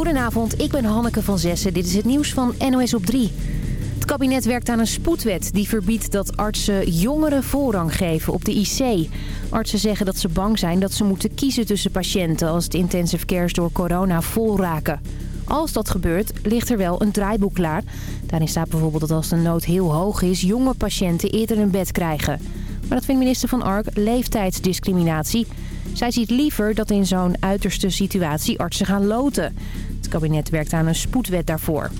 Goedenavond, ik ben Hanneke van Zessen. Dit is het nieuws van NOS op 3. Het kabinet werkt aan een spoedwet die verbiedt dat artsen jongeren voorrang geven op de IC. Artsen zeggen dat ze bang zijn dat ze moeten kiezen tussen patiënten als het intensive cares door corona vol raken. Als dat gebeurt, ligt er wel een draaiboek klaar. Daarin staat bijvoorbeeld dat als de nood heel hoog is, jonge patiënten eerder een bed krijgen. Maar dat vindt minister Van Ark leeftijdsdiscriminatie. Zij ziet liever dat in zo'n uiterste situatie artsen gaan loten. Het kabinet werkt aan een spoedwet daarvoor.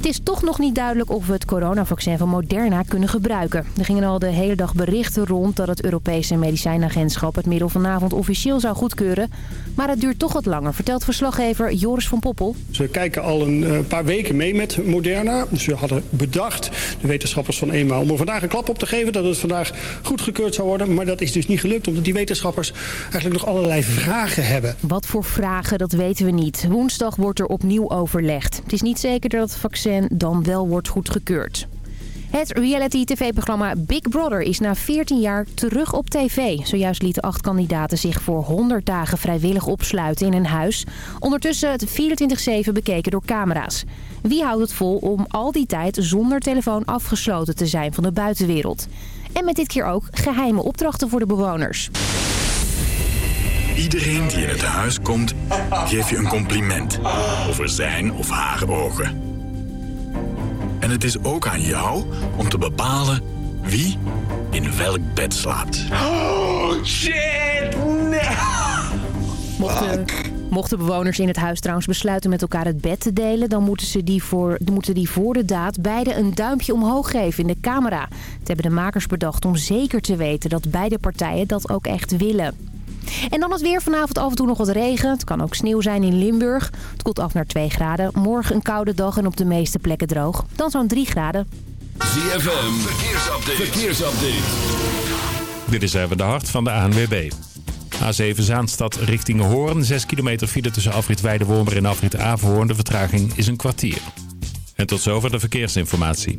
Het is toch nog niet duidelijk of we het coronavaccin van Moderna kunnen gebruiken. Er gingen al de hele dag berichten rond dat het Europese medicijnagentschap het middel vanavond officieel zou goedkeuren. Maar het duurt toch wat langer, vertelt verslaggever Joris van Poppel. Ze kijken al een eh, paar weken mee met Moderna. Ze hadden bedacht, de wetenschappers van EMA, om er vandaag een klap op te geven dat het vandaag goedgekeurd zou worden. Maar dat is dus niet gelukt, omdat die wetenschappers eigenlijk nog allerlei vragen hebben. Wat voor vragen, dat weten we niet. Woensdag wordt er opnieuw overlegd. Het is niet zeker dat het vaccin dan wel wordt goedgekeurd. Het reality-tv-programma Big Brother is na 14 jaar terug op tv. Zojuist lieten acht kandidaten zich voor 100 dagen vrijwillig opsluiten in een huis. Ondertussen het 24-7 bekeken door camera's. Wie houdt het vol om al die tijd zonder telefoon afgesloten te zijn van de buitenwereld? En met dit keer ook geheime opdrachten voor de bewoners. Iedereen die in het huis komt, geeft je een compliment over zijn of haar ogen. En het is ook aan jou om te bepalen wie in welk bed slaapt. Oh, shit! Nee! Mochten, mochten bewoners in het huis trouwens besluiten met elkaar het bed te delen... dan moeten, ze die voor, moeten die voor de daad beide een duimpje omhoog geven in de camera. Het hebben de makers bedacht om zeker te weten dat beide partijen dat ook echt willen. En dan het weer vanavond af en toe nog wat regen. Het kan ook sneeuw zijn in Limburg. Het koelt af naar 2 graden. Morgen een koude dag en op de meeste plekken droog. Dan zo'n 3 graden. ZFM, verkeersupdate. verkeersupdate. Dit is even de hart van de ANWB. A7 Zaanstad richting Hoorn. 6 kilometer file tussen afrit Weidewormer en afrit Averhoorn. De vertraging is een kwartier. En tot zover de verkeersinformatie.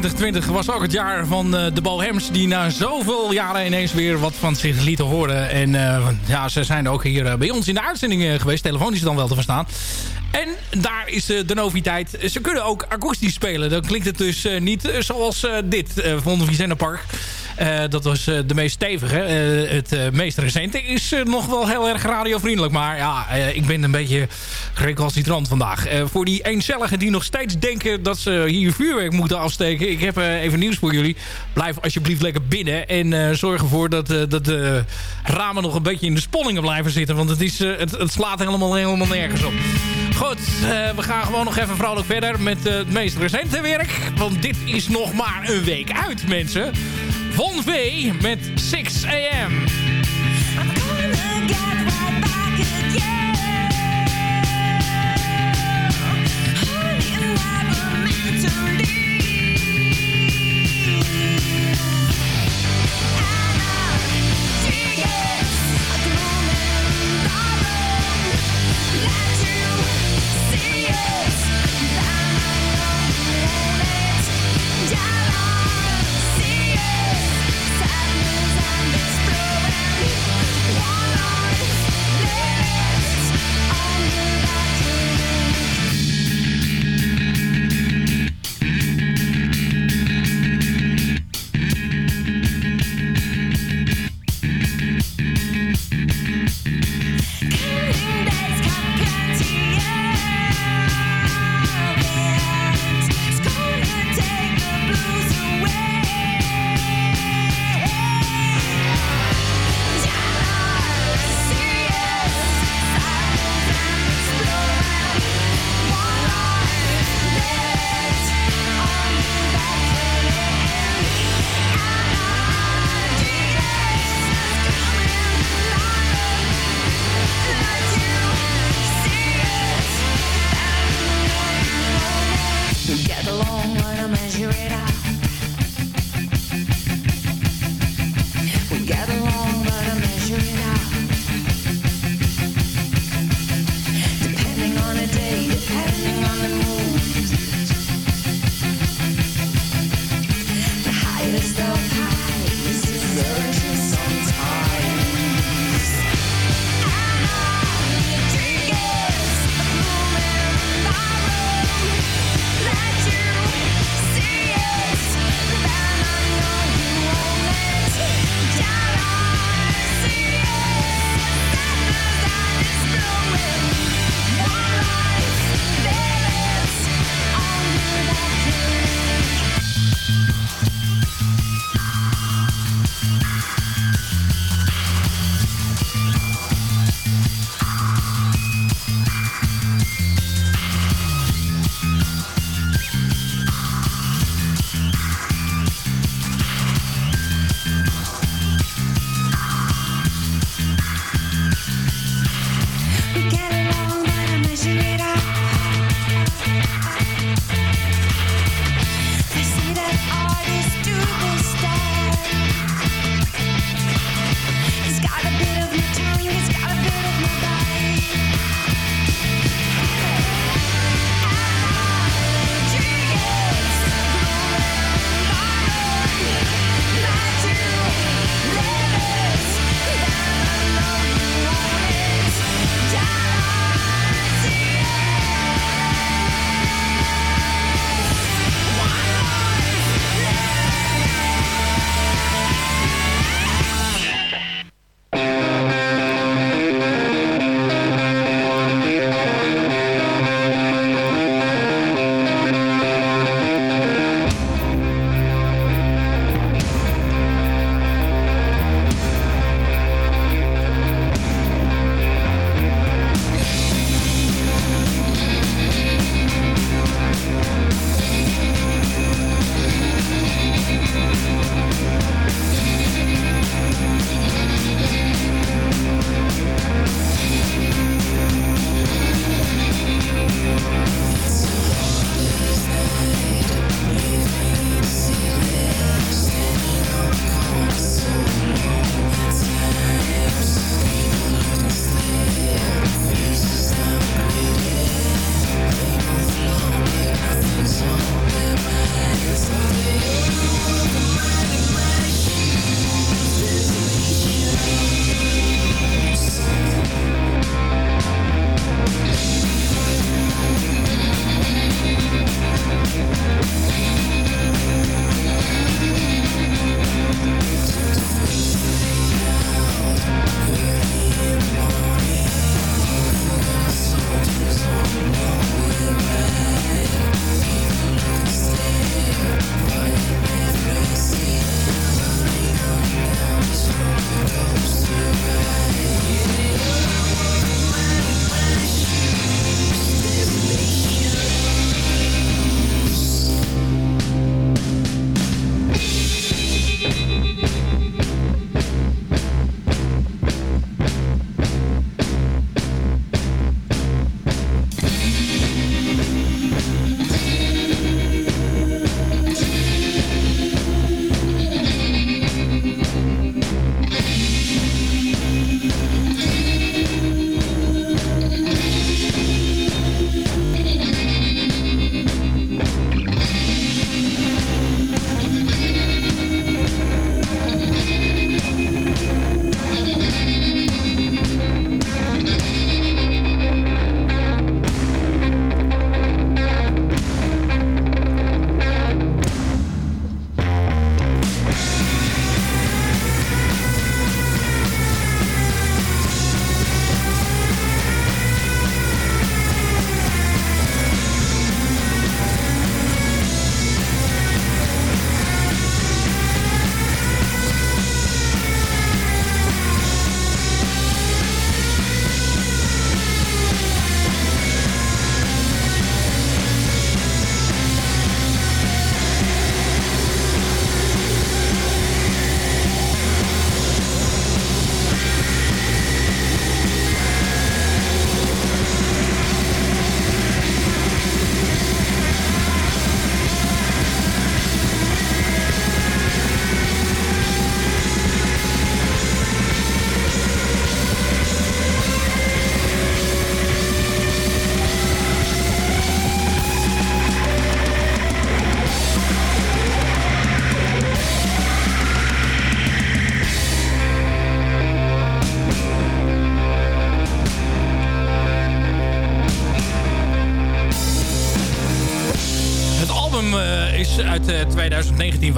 2020 was ook het jaar van de Bohems... die na zoveel jaren ineens weer wat van zich lieten horen. En ja, ze zijn ook hier bij ons in de uitzending geweest. Telefonisch dan wel te verstaan. En daar is de noviteit. Ze kunnen ook akoestisch spelen. Dan klinkt het dus niet zoals dit van Vicente Park. Uh, dat was uh, de meest stevige. Uh, het meest recente is nog wel heel erg radiovriendelijk. Maar ja, ik ben een beetje recalcitrant vandaag. voor die eencelligen die nog steeds denken dat ze hier vuurwerk moeten afsteken. Ik heb even nieuws voor jullie. Blijf alsjeblieft lekker binnen. En zorg ervoor dat, dat de ramen nog een beetje in de sponningen blijven zitten. Want het, is, het slaat helemaal, helemaal nergens op. Goed, we gaan gewoon nog even vrolijk verder met het meest recente werk. Want dit is nog maar een week uit, mensen. Von V met 6 AM.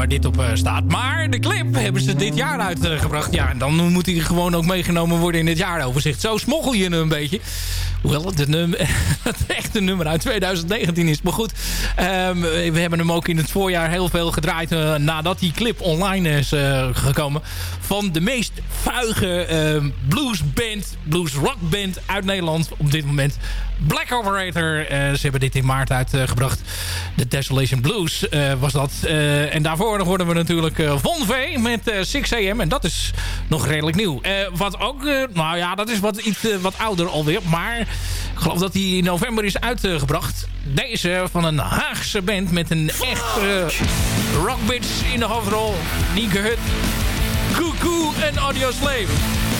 Dit op staat. Maar de clip hebben ze dit jaar uitgebracht. Ja, en dan moet hij gewoon ook meegenomen worden in het jaaroverzicht. Zo smoggel je een beetje. Hoewel het, het echte nummer uit 2019 is. Maar goed, um, we hebben hem ook in het voorjaar heel veel gedraaid... Uh, nadat die clip online is uh, gekomen. Van de meest vuige uh, bluesband, bluesrockband uit Nederland op dit moment. Black Operator. Uh, ze hebben dit in maart uitgebracht. De Desolation Blues was dat. en daarvoor hoorden we natuurlijk Von V met 6 AM. En dat is nog redelijk nieuw. wat ook, nou ja, dat is wat, iets wat ouder alweer. Maar ik geloof dat die in november is uitgebracht. Deze van een Haagse band met een echt uh, rockbitch in de hoofdrol. Nieke Hut, Cuckoo en Audio Slave.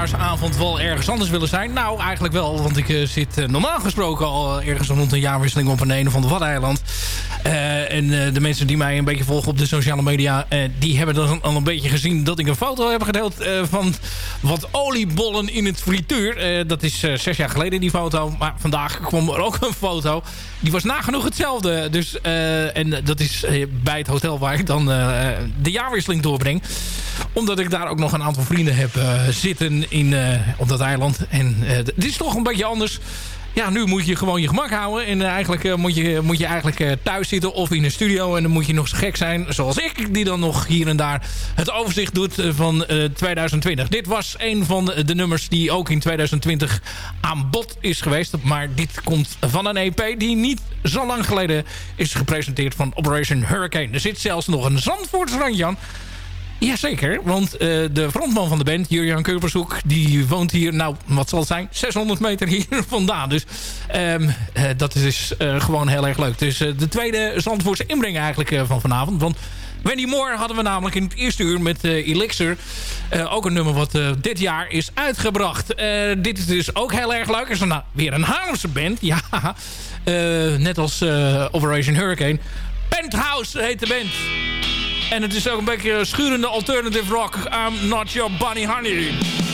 Oudejaarsavond wel ergens anders willen zijn? Nou, eigenlijk wel. Want ik uh, zit uh, normaal gesproken al ergens rond een jaarwisseling op een een van de Waddeneiland. en de mensen die mij een beetje volgen op de sociale media... die hebben dan al een beetje gezien dat ik een foto heb gedeeld... van wat oliebollen in het frituur. dat is zes jaar geleden die foto. Maar vandaag kwam er ook een foto. Die was nagenoeg hetzelfde. Dus, en dat is bij het hotel waar ik dan de jaarwisseling doorbreng omdat ik daar ook nog een aantal vrienden heb uh, zitten in, uh, op dat eiland. En het is toch een beetje anders. Ja, nu moet je gewoon je gemak houden. En eigenlijk moet, je, moet je eigenlijk thuis zitten of in een studio. En dan moet je nog zo gek zijn, zoals ik, die dan nog hier en daar het overzicht doet van 2020. Dit was een van de, nummers die ook in 2020 aan bod is geweest. Maar dit komt van een EP die niet zo lang geleden is gepresenteerd van Operation Hurricane. Er zit zelfs nog een Zandvoorts randje aan. Jazeker, want uh, de frontman van de band, Jurjan Keurbershoek... die woont hier, nou, wat zal het zijn? 600 meter hier vandaan. Dus um, uh, dat is uh, gewoon heel erg leuk. Dus de tweede Zandvoortse inbreng eigenlijk van vanavond. Want Wendy Moore hadden we namelijk in het eerste uur met Elixir. ook een nummer wat dit jaar is uitgebracht. dit is dus ook heel erg leuk. Er is nou, weer een Haarlemse band. Ja, net als Operation Hurricane. Penthouse heet de band. En het is ook een beetje schurende alternative rock. I'm not your bunny honey.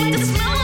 like a smoke.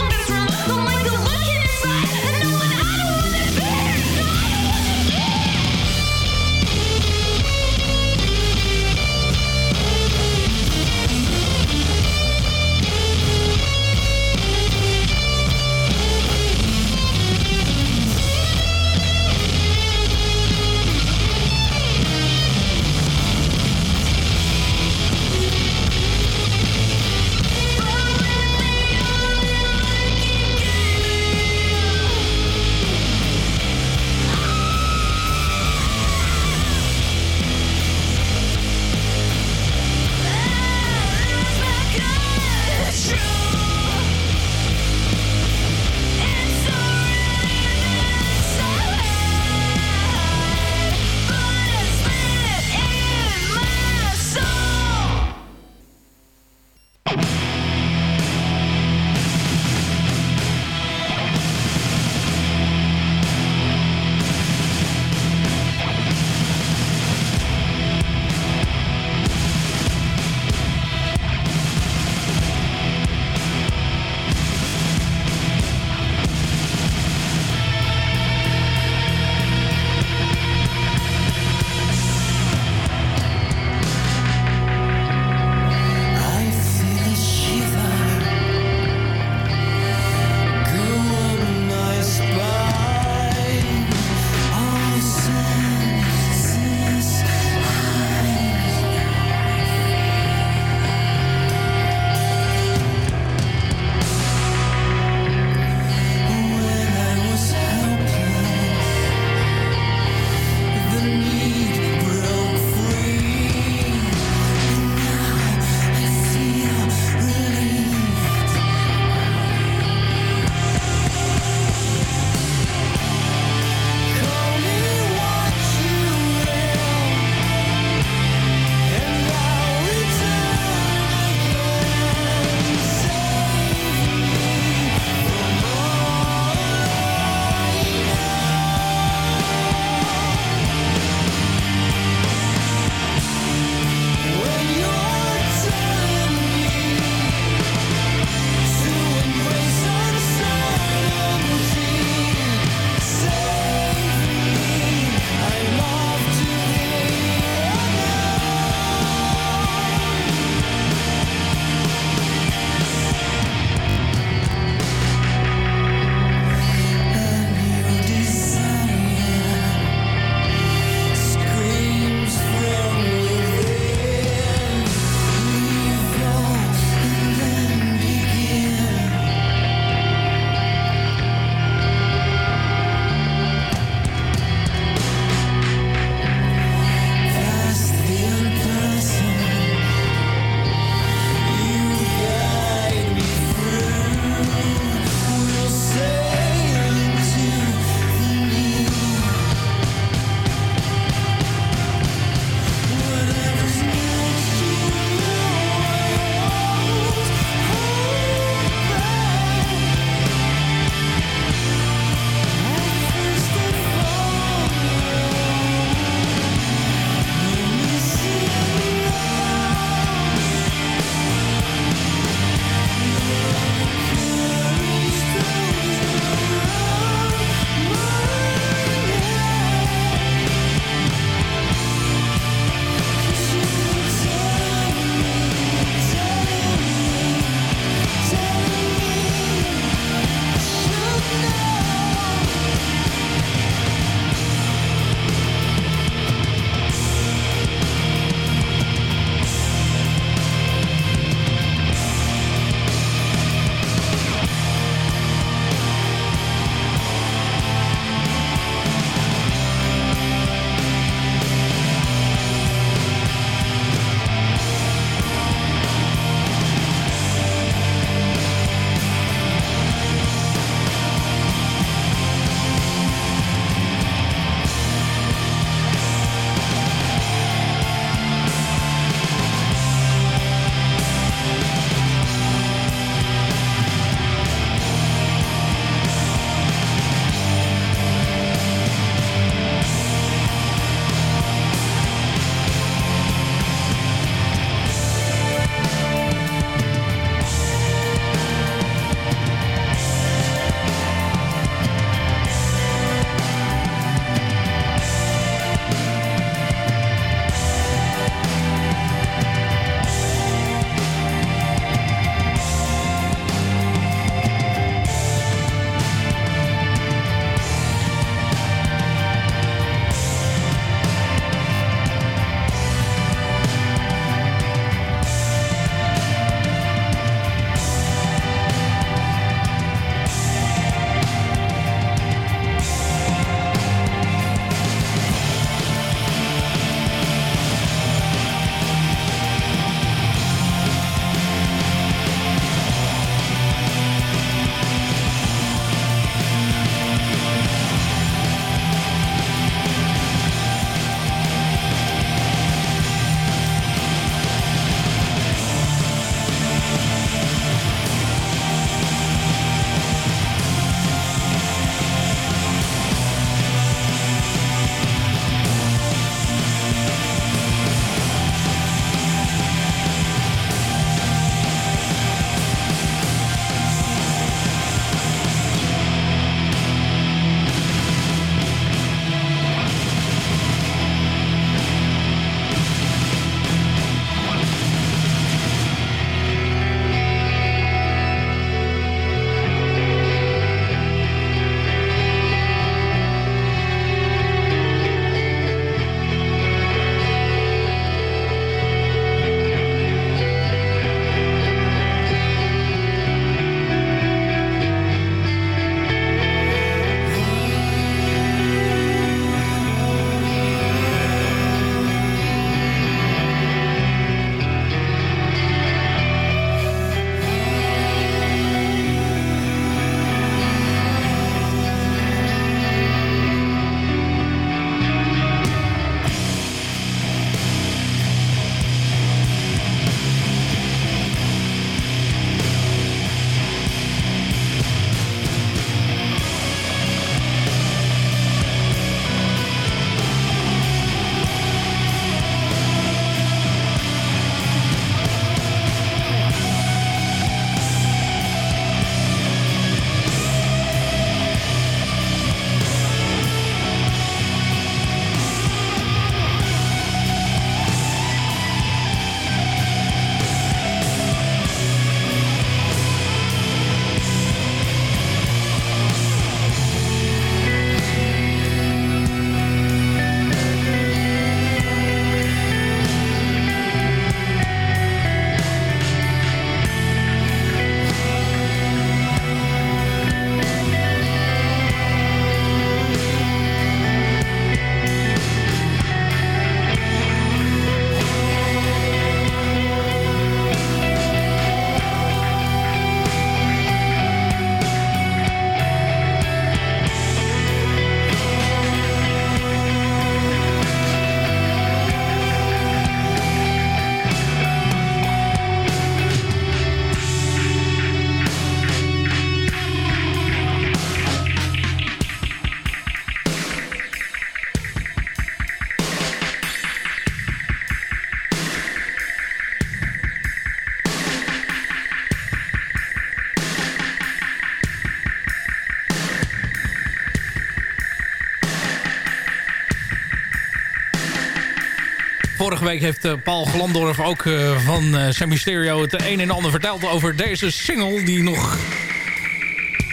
Vorige week heeft uh, Paul Glandorf ook uh, van uh, Sammy Stereo het een en ander verteld over deze single die nog...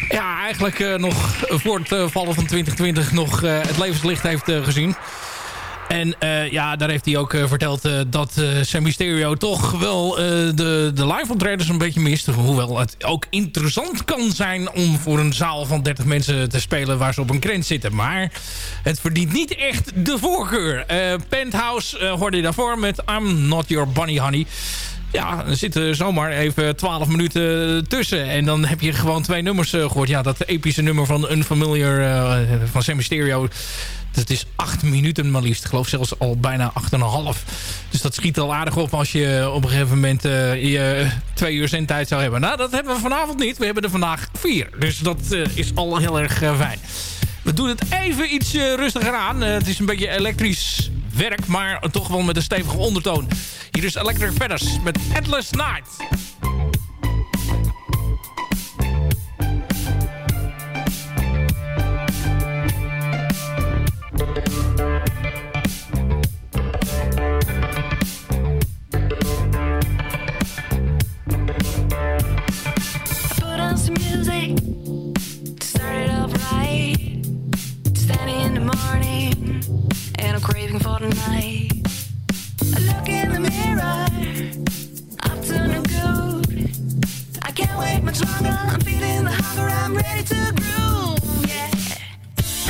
Ja, eigenlijk nog voor het vallen van 2020 nog het levenslicht heeft gezien. En uh, ja, daar heeft hij ook uh, verteld uh, dat Sammy Stereo toch wel de, de live optredens een beetje mist. Hoewel het ook interessant kan zijn om voor een zaal van 30 mensen te spelen waar ze op een krent zitten. Maar het verdient niet echt de voorkeur. Penthouse hoorde je daarvoor met I'm Not Your Bunny Honey. Ja, er zitten zomaar even 12 minuten tussen. En dan heb je gewoon twee nummers gehoord. Ja, dat epische nummer van Unfamiliar van Sammy Stereo het is acht minuten maar liefst. Ik geloof zelfs al bijna acht en een half. Dus dat schiet al aardig op als je op een gegeven moment uh, je twee uur zendtijd zou hebben. Nou, dat hebben we vanavond niet. We hebben er vandaag vier. Dus dat uh, is al heel erg fijn. We doen het even iets rustiger aan. het is een beetje elektrisch werk, maar toch wel met een stevige ondertoon. Hier is Electric Feathers met Atlas Night. Craving for the night. I look in the mirror, to no good. I can't wait much longer. I'm feeling the hunger. I'm ready to groove. Yeah.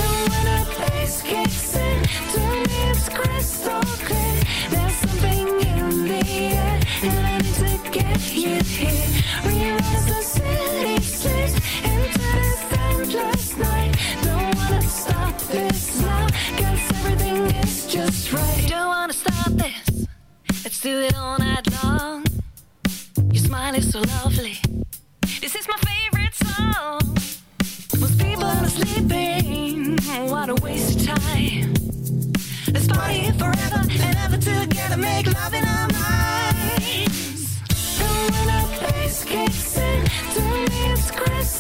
And when the bass kicks in, to me it's crystal clear. There's something in the air, and I need to get you here. Realize smile is so lovely. This is my favorite song. Most people are sleeping. What a waste of time. Let's party forever and ever together. Make love in our minds. And when the bass kicks in, to me it's crystal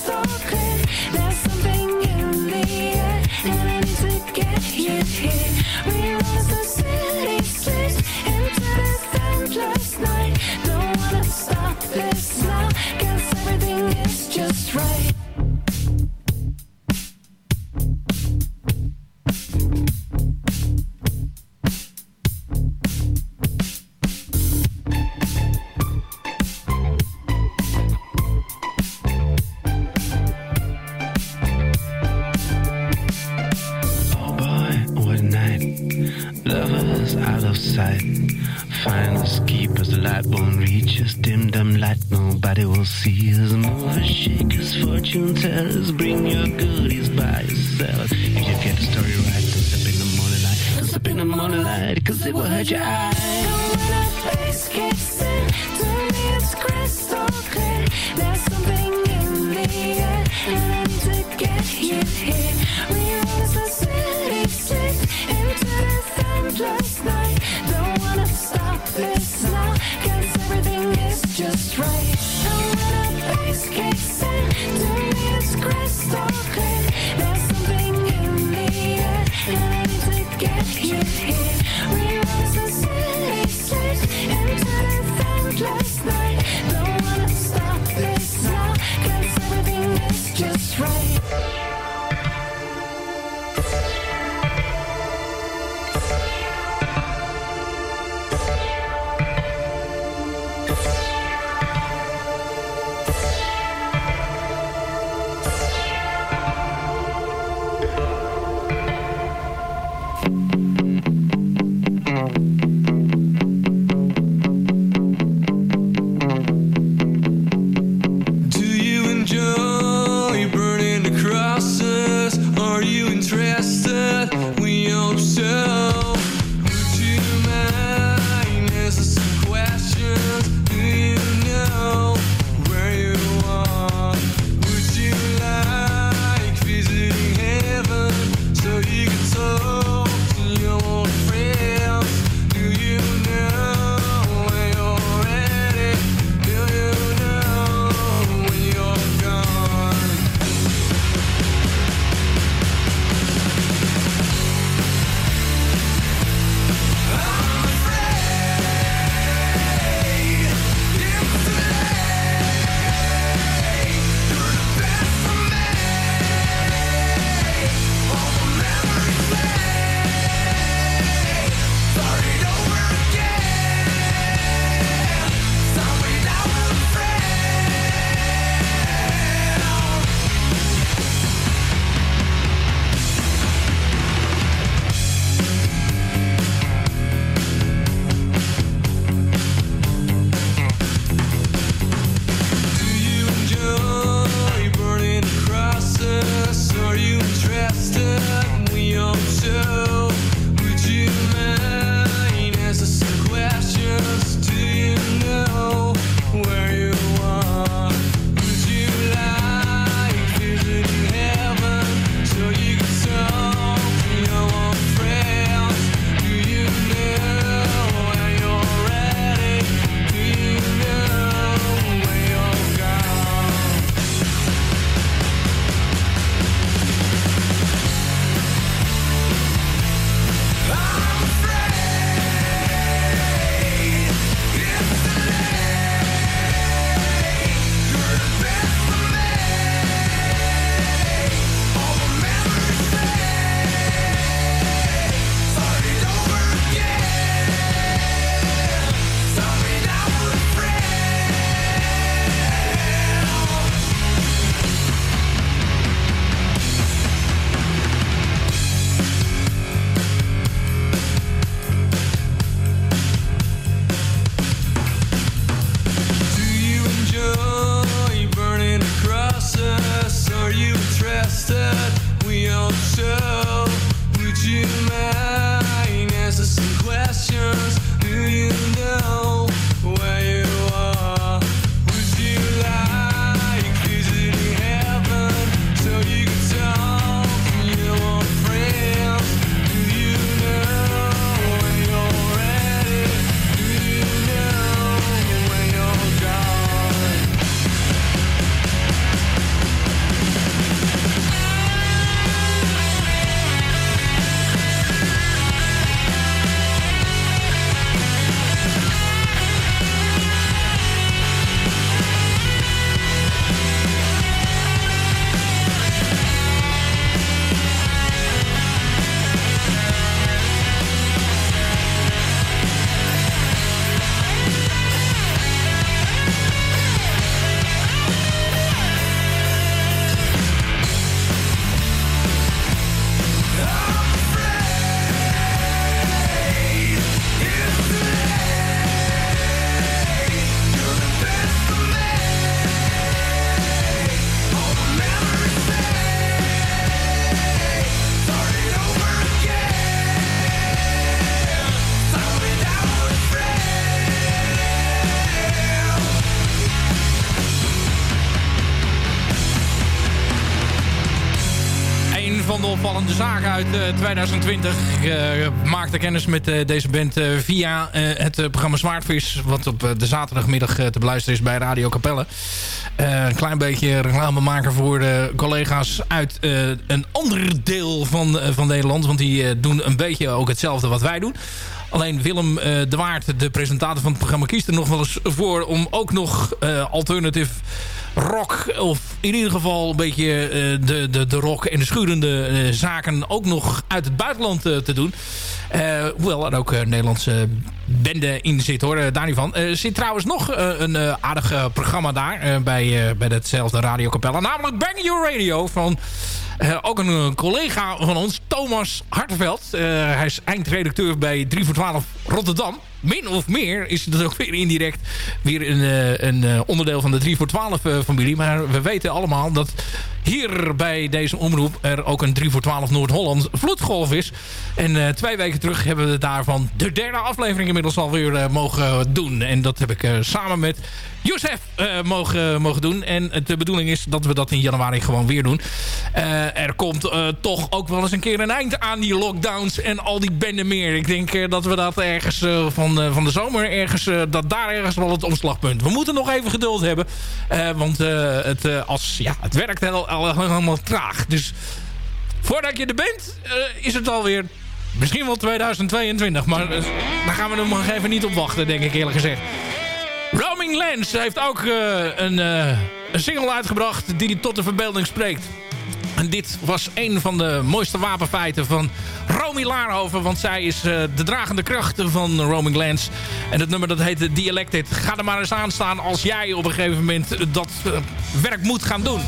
Uit 2020. Ik maakte kennis met deze band via het programma Zwaardvis... wat op de zaterdagmiddag te beluisteren is bij Radio Capelle. een klein beetje reclame maken voor de collega's uit een ander deel van, van Nederland. Want die doen een beetje ook hetzelfde wat wij doen. Alleen Willem de Waard, de presentator van het programma, kiest er nog wel eens voor... om ook nog alternative rock. Of in ieder geval een beetje uh, de, de, de rock en de schurende uh, zaken ook nog uit het buitenland uh, te doen. hoewel er ook Nederlandse bende in zit hoor, daar niet van. Er zit trouwens nog een aardig programma daar bij, bij datzelfde Radio Capella. Namelijk Bang Your Radio van... ook een collega van ons, Thomas Hartenveld. hij is eindredacteur bij 3 voor 12 Rotterdam min of meer is het ook weer indirect weer een, een onderdeel van de 3 voor 12 familie. Maar we weten allemaal dat hier bij deze omroep er ook een 3 voor 12 Noord-Holland vloedgolf is. En twee weken terug hebben we daarvan de derde aflevering inmiddels alweer uh, mogen doen. En dat heb ik samen met Youssef mogen, mogen doen. En de bedoeling is dat we dat in januari gewoon weer doen. er komt toch ook wel eens een keer een eind aan die lockdowns en al die benden meer. Ik denk dat we dat ergens van, van de zomer ergens, dat daar ergens wel het omslagpunt. We moeten nog even geduld hebben. want het, als, ja, het werkt helemaal traag. Dus voordat je er bent, is het alweer misschien wel 2022. Maar daar gaan we nog even niet op wachten, denk ik eerlijk gezegd. Roaming Lands heeft ook een, een single uitgebracht die tot de verbeelding spreekt. En dit was een van de mooiste wapenfeiten van Romy Laarhoven. Want zij is uh, de dragende kracht van Roaming Lands. En het nummer dat heet Dialected. Ga er maar eens aan staan als jij op een gegeven moment dat uh, werk moet gaan doen.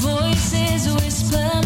Voices whisper,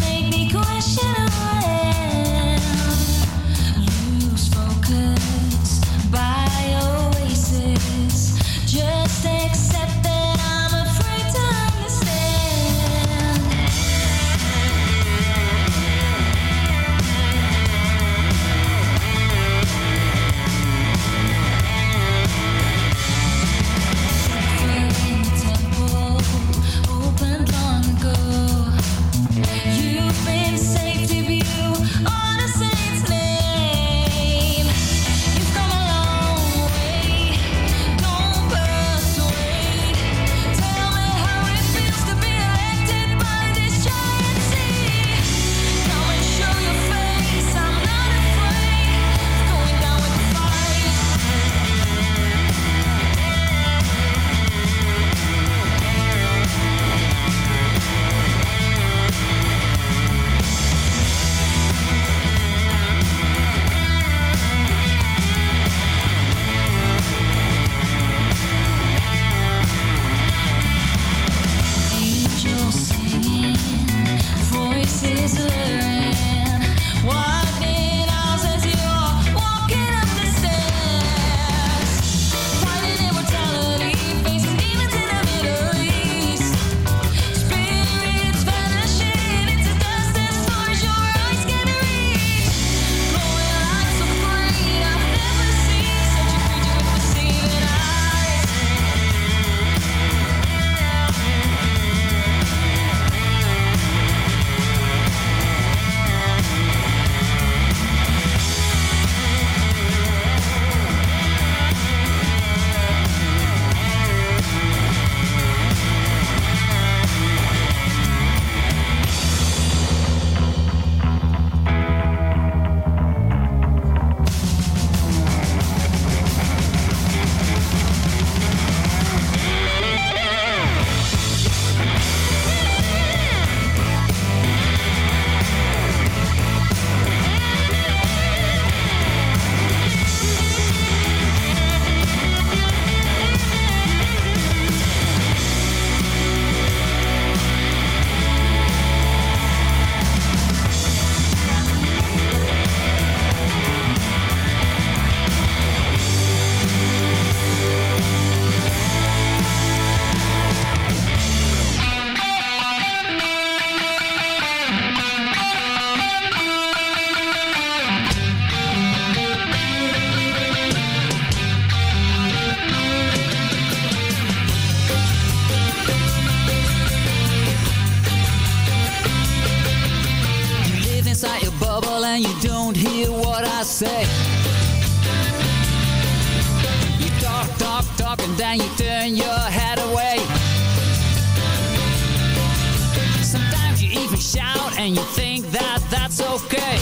and you think that that's okay.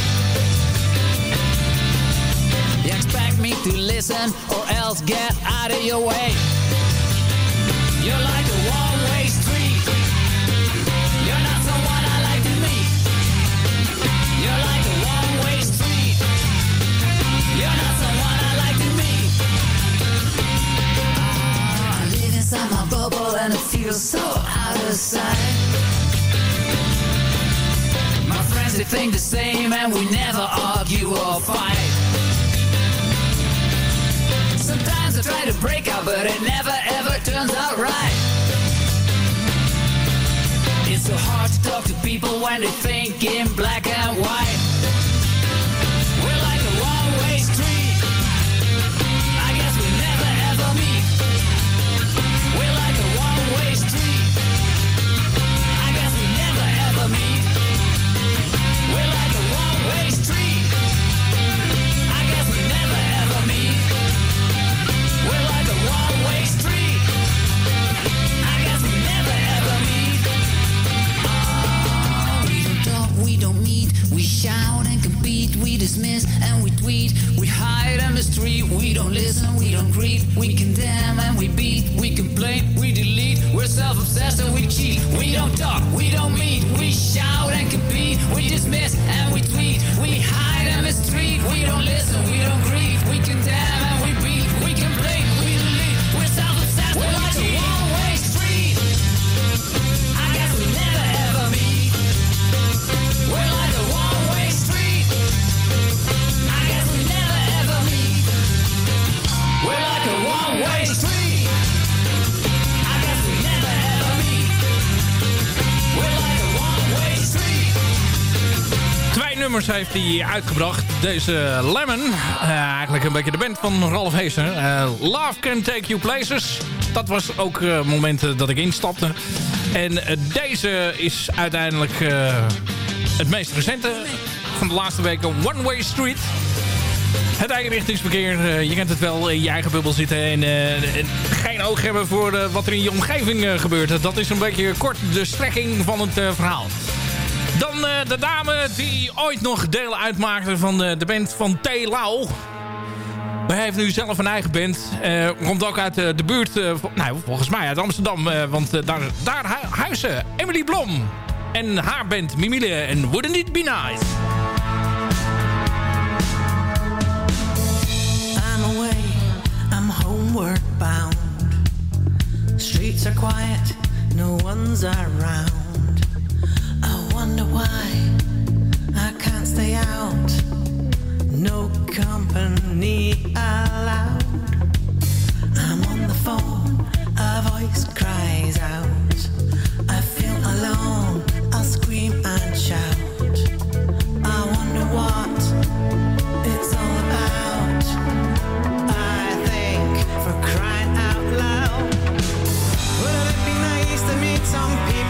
You expect me to listen or else get out of your way. You're like a one-way street. You're not someone I like to meet. You're like a one-way street. You're not someone I like to meet. Ah, I live inside my bubble and it feels so out of sight. My they think the same and we never argue or fight. Sometimes I try to break out, but it never ever turns out right. It's so hard to talk to people when they think in black and white. Shout and compete. We dismiss and we tweet. We hide on the street. We don't listen, we don't greet. We condemn and we beat. We complain, we delete. We're self-obsessed and we cheat. We don't talk, we don't meet. We shout and compete. We dismiss and we tweet. We hide on the street. We don't listen, we don't greet. We condemn nummers heeft hij uitgebracht. Deze Lemon, eh, eigenlijk een beetje de band van Ralph Heeser. Eh, Love Can Take You Places. Dat was ook uh, momenten dat ik instapte. En eh, deze is uiteindelijk eh, het meest recente van de laatste weken. One Way Street. Het eigenrichtingsverkeer, eh, je kent het wel, in je eigen bubbel zitten en, eh, en geen oog hebben voor eh, wat er in je omgeving eh, gebeurt. Dat is een beetje kort de strekking van het eh, verhaal. Dan eh, de dame die ooit nog deel uitmaakte van eh, de band van T. Lau. Hij heeft nu zelf een eigen band. Eh, komt ook uit eh, de buurt, nou, volgens mij uit Amsterdam. want daar, daar hu- huizen Emily Blom en haar band Mimile en Wouldn't It Be Nice. I'm away, I'm homeward bound. Streets are quiet, no one's around. I wonder why I can't stay out. No company allowed. I'm on the phone, a voice cries out. I feel alone, I'll scream and shout. I wonder what it's all about. I think for crying out loud. Wouldn't it be nice to meet some people?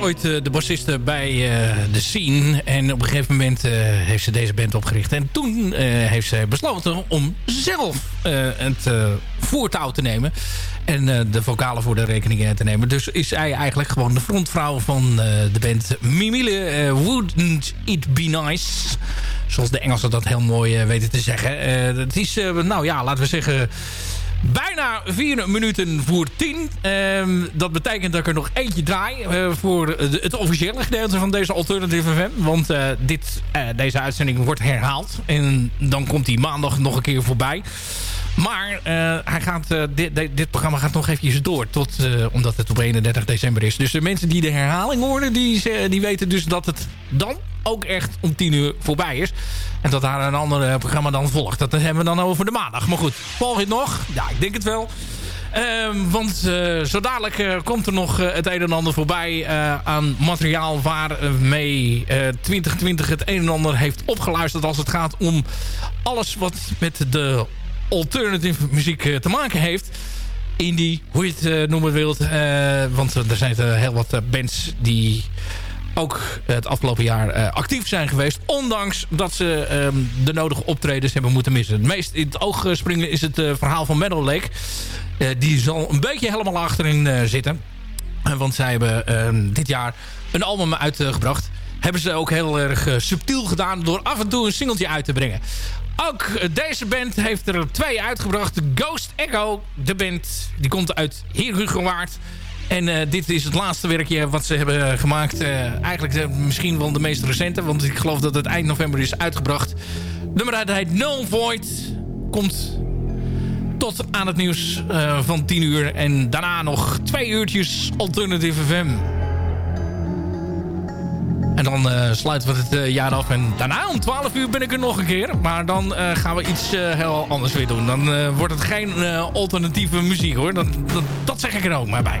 Ooit eh, de bassiste bij eh, de Scene. En op een gegeven moment eh, heeft ze deze band opgericht. En toen eh, heeft ze besloten om zelf eh, het eh, voertouw te nemen. En eh, de vocalen voor de rekening eh, te nemen. Dus is zij eigenlijk gewoon de frontvrouw van eh, de band Mimile. eh, Wouldn't It Be Nice? Zoals de Engelsen dat heel mooi eh, weten te zeggen. Eh, het is, eh, nou ja, laten we zeggen... Bijna vier minuten voor tien. Ehm, dat betekent dat ik er nog eentje draai eh, voor het officiële gedeelte van deze Alternative FM. Want eh, dit, eh, deze uitzending wordt herhaald. En dan komt die maandag nog een keer voorbij. Maar hij gaat, dit, dit, programma gaat nog eventjes door. Tot, omdat het op 31 december is. Dus de mensen die de herhaling horen, die, die weten dus dat het dan ook echt om 10 uur voorbij is. En dat daar een ander eh, programma dan volgt. Dat hebben we dan over de maandag. Maar goed, volg het nog? Ja, ik denk het wel. Ehm, want eh, zo dadelijk eh, komt er nog het een en ander voorbij aan materiaal waarmee eh 2020 het een en ander heeft opgeluisterd als het gaat om alles wat met de alternative muziek te maken heeft. Indie, hoe je het noemen wilt. Want er zijn heel wat bands die ook het afgelopen jaar eh, actief zijn geweest. Ondanks dat ze ehm, de nodige optredens hebben moeten missen. Het meest in het oog springen is het eh, verhaal van Meadow Lake. Eh, die zal een beetje helemaal achterin zitten. Want zij hebben ehm, dit jaar een album uitgebracht. Hebben ze ook heel erg subtiel gedaan door af en toe een singeltje uit te brengen. Ook deze band heeft er twee uitgebracht. Ghost Echo, de band, die komt uit Heerhugowaard. En eh, dit is het laatste werkje wat ze hebben eh, gemaakt. Eh, eigenlijk misschien wel de meest recente. Want ik geloof dat het eind november is uitgebracht. Nummer dat heet Null Void. Komt tot aan het nieuws van 10 uur. En daarna nog twee uurtjes Alternative FM. En dan eh, sluiten we het eh, jaar af. En daarna om 12 uur ben ik er nog een keer. Maar dan eh, gaan we iets heel anders weer doen. Dan wordt het geen alternatieve muziek hoor. Dat, dat, dat zeg ik er ook maar bij.